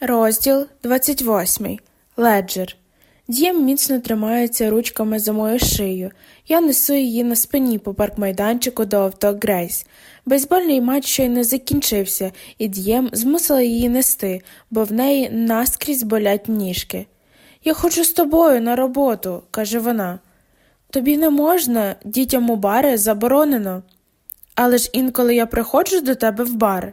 Розділ 28. Леджер. Дієм міцно тримається ручками за мою шию. Я несу її на спині по паркмайданчику до авто Грейс. Бейсбольний матч щойно закінчився, і Дієм змусила її нести, бо в неї наскрізь болять ніжки. Я хочу з тобою на роботу, каже вона. Тобі не можна, дітям у бари заборонено. Але ж інколи я приходжу до тебе в бар.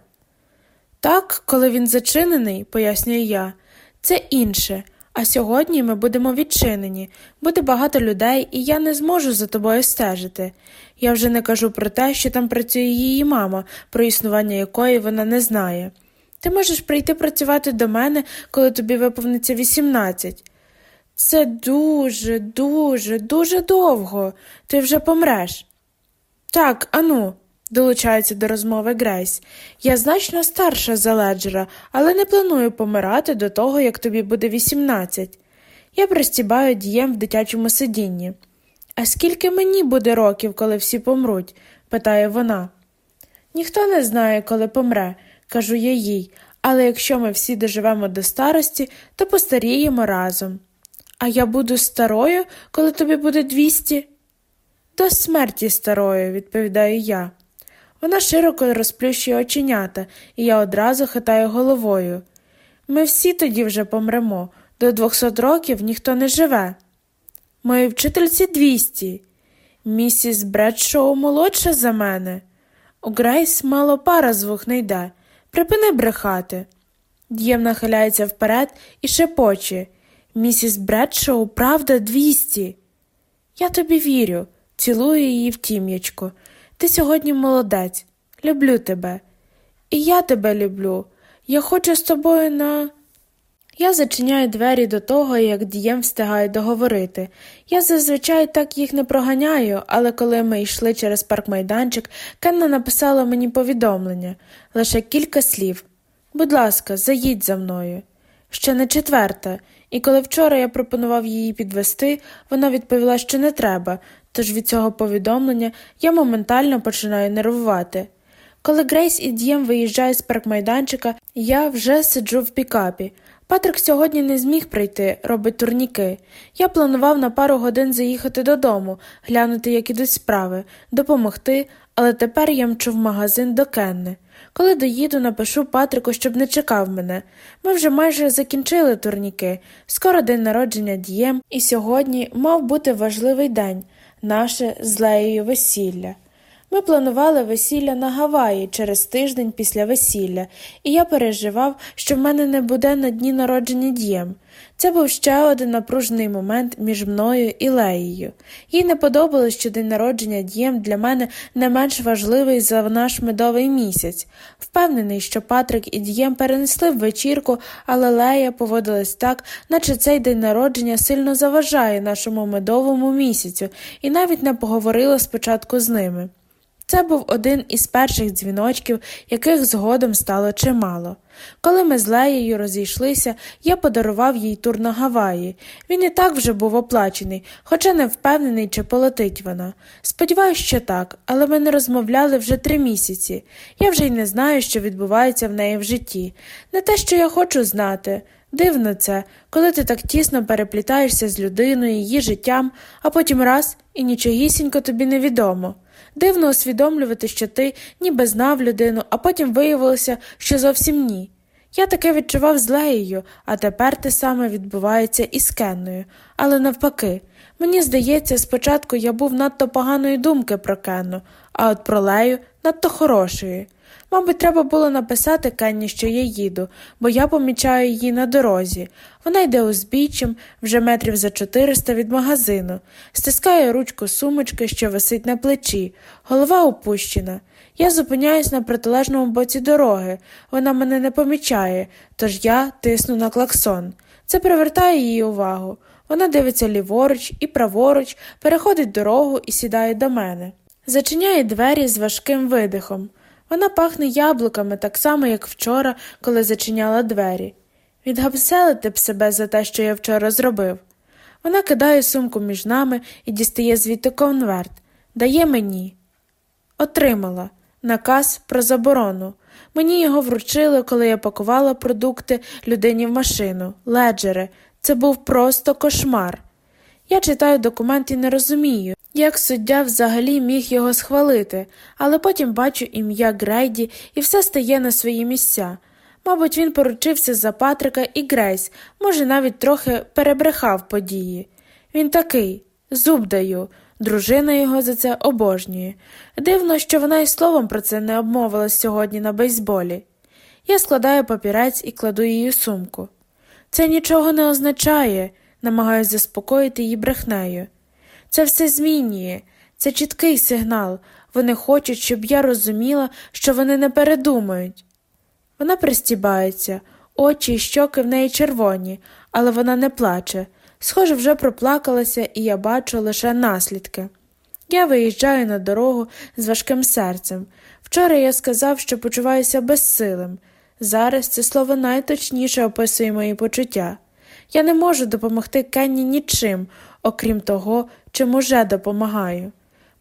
Так, коли він зачинений, пояснюю я, це інше. А сьогодні ми будемо відчинені, буде багато людей, і я не зможу за тобою стежити. Я вже не кажу про те, що там працює її мама, про існування якої вона не знає. Ти можеш прийти працювати до мене, коли тобі виповниться 18. Це дуже, дуже, дуже довго. Ти вже помреш. Так, ану долучається до розмови Грейс. Я значно старша за леджера, але не планую помирати до того, як тобі буде 18. Я пристібаю дієм в дитячому сидінні. А скільки мені буде років, коли всі помруть? питає вона. Ніхто не знає, коли помре, кажу я їй, але якщо ми всі доживемо до старості, то постаріємо разом. А я буду старою, коли тобі буде 200? До смерті старою, відповідаю я. Вона широко розплющує оченята, і я одразу хитаю головою. Ми всі тоді вже помремо. До двохсот років ніхто не живе. Моїй вчительці двісті. Місіс Бредшоу молодша за мене. У Грейс мало пара звук не йде. Припини брехати. Д'єм нахиляється вперед і шепоче. Місіс Бредшоу, правда, двісті. Я тобі вірю, цілую її в тім'ячко. Ти сьогодні молодець, люблю тебе. І я тебе люблю. Я хочу з тобою на. Я зачиняю двері до того, як дієм встигає договорити. Я зазвичай так їх не проганяю, але коли ми йшли через паркмайданчик, Кенна написала мені повідомлення лише кілька слів. Будь ласка, заїдь за мною. Ще не четверта, і коли вчора я пропонував її підвести, вона відповіла, що не треба, тож від цього повідомлення я моментально починаю нервувати. Коли Грейс і Д'єм виїжджають з паркмайданчика, я вже сиджу в пікапі. Патрик сьогодні не зміг прийти, робить турніки. Я планував на пару годин заїхати додому, глянути, як ідуть справи, допомогти, але тепер я мчу в магазин до Кенни. Коли доїду, напишу Патрику, щоб не чекав мене. Ми вже майже закінчили турніки. Скоро день народження Дієм, і сьогодні мав бути важливий день наше з Леєю весілля. Ми планували весілля на Гаваї через тиждень після весілля, і я переживав, що в мене не буде на дні народження дієм. Це був ще один напружений момент між мною і Леєю. Їй не подобалось, що день народження дієм для мене не менш важливий за наш медовий місяць. Впевнений, що Патрик і Дієм перенесли в вечірку, але Лея поводилась так, наче цей день народження сильно заважає нашому медовому місяцю, і навіть не поговорила спочатку з ними. Це був один із перших дзвіночків, яких згодом стало чимало. Коли ми з Леєю розійшлися, я подарував їй тур на Гаваї. Він і так вже був оплачений, хоча не впевнений, чи полетить вона. Сподіваюсь, що так, але ми не розмовляли вже три місяці. Я вже й не знаю, що відбувається в неї в житті. Не те, що я хочу знати. Дивно це, коли ти так тісно переплітаєшся з людиною, її життям, а потім раз і нічогісінько тобі невідомо. Дивно усвідомлювати, що ти ніби знав людину, а потім виявилося, що зовсім ні. Я таке відчував з Леєю, а тепер те саме відбувається і з Кенною. Але навпаки, мені здається, спочатку я був надто поганої думки про Кенну, а от про Лею надто хорошої. Мабуть, треба було написати Кенні, що я їду, бо я помічаю її на дорозі. Вона йде узбіччям, вже метрів за 400 від магазину, стискає ручку сумочки, що висить на плечі, голова опущена. Я зупиняюсь на протилежному боці дороги. Вона мене не помічає, тож я тисну на клаксон. Це привертає її увагу. Вона дивиться ліворуч і праворуч, переходить дорогу і сідає до мене. Зачиняє двері з важким видихом. Вона пахне яблуками так само, як вчора, коли зачиняла двері. Відгавселити б себе за те, що я вчора зробив. Вона кидає сумку між нами і дістає звідти конверт, дає мені. Отримала наказ про заборону. Мені його вручили, коли я пакувала продукти людині в машину. Леджере, це був просто кошмар. Я читаю документ і не розумію, як суддя взагалі міг його схвалити, але потім бачу ім'я Грейді і все стає на свої місця. Мабуть, він поручився за Патрика і Грейс, може, навіть трохи перебрехав події. Він такий зуб даю, дружина його за це обожнює. Дивно, що вона й словом про це не обмовилась сьогодні на бейсболі. Я складаю папірець і кладу її сумку. Це нічого не означає, намагаюся заспокоїти її брехнею. Це все змінює, це чіткий сигнал. Вони хочуть, щоб я розуміла, що вони не передумають. Вона пристібається, очі й щоки в неї червоні, але вона не плаче. Схоже, вже проплакалася, і я бачу лише наслідки. Я виїжджаю на дорогу з важким серцем. Вчора я сказав, що почуваюся безсилим. Зараз це слово найточніше описує мої почуття. Я не можу допомогти Кенні нічим, окрім того, чим уже допомагаю.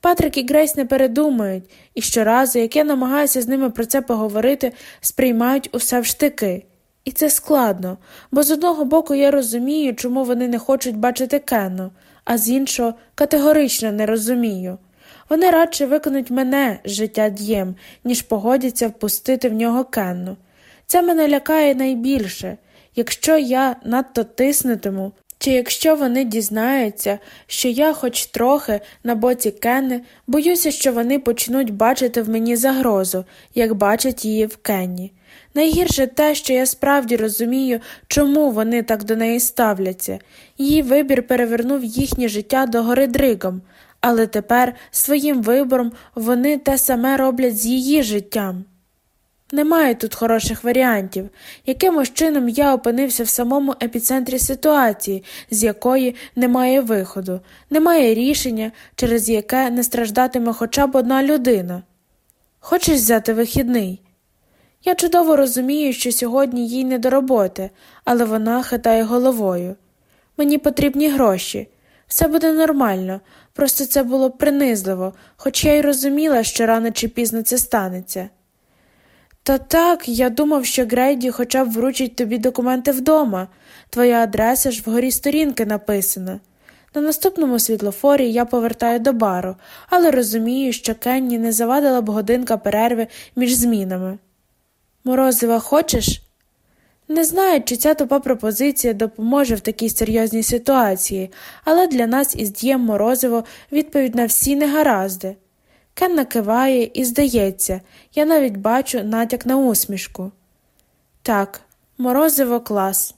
Патрик і Грейс не передумають, і щоразу, як я намагаюся з ними про це поговорити, сприймають усе в штики. І це складно, бо з одного боку я розумію, чому вони не хочуть бачити Кенну, а з іншого категорично не розумію. Вони радше виконують мене з життя дієм, ніж погодяться впустити в нього Кенну. Це мене лякає найбільше. Якщо я надто тиснутиму, чи якщо вони дізнаються, що я хоч трохи на боці Кенни, боюся, що вони почнуть бачити в мені загрозу, як бачать її в Кенні. Найгірше те, що я справді розумію, чому вони так до неї ставляться. Її вибір перевернув їхнє життя до гори дригом, але тепер своїм вибором вони те саме роблять з її життям. Немає тут хороших варіантів. Якимось чином я опинився в самому епіцентрі ситуації, з якої немає виходу, немає рішення, через яке не страждатиме хоча б одна людина. Хочеш взяти вихідний? Я чудово розумію, що сьогодні їй не до роботи, але вона хитає головою. Мені потрібні гроші. Все буде нормально, просто це було принизливо, хоч я й розуміла, що рано чи пізно це станеться. Та так, я думав, що Грейді хоча б вручить тобі документи вдома. Твоя адреса ж вгорі сторінки написана. На наступному світлофорі я повертаю до бару, але розумію, що Кенні не завадила б годинка перерви між змінами. Морозива хочеш? Не знаю, чи ця тупа пропозиція допоможе в такій серйозній ситуації, але для нас із Дієм Морозиво відповідь на всі негаразди. Кен киває і, здається, я навіть бачу натяк на усмішку. Так, морозиво клас.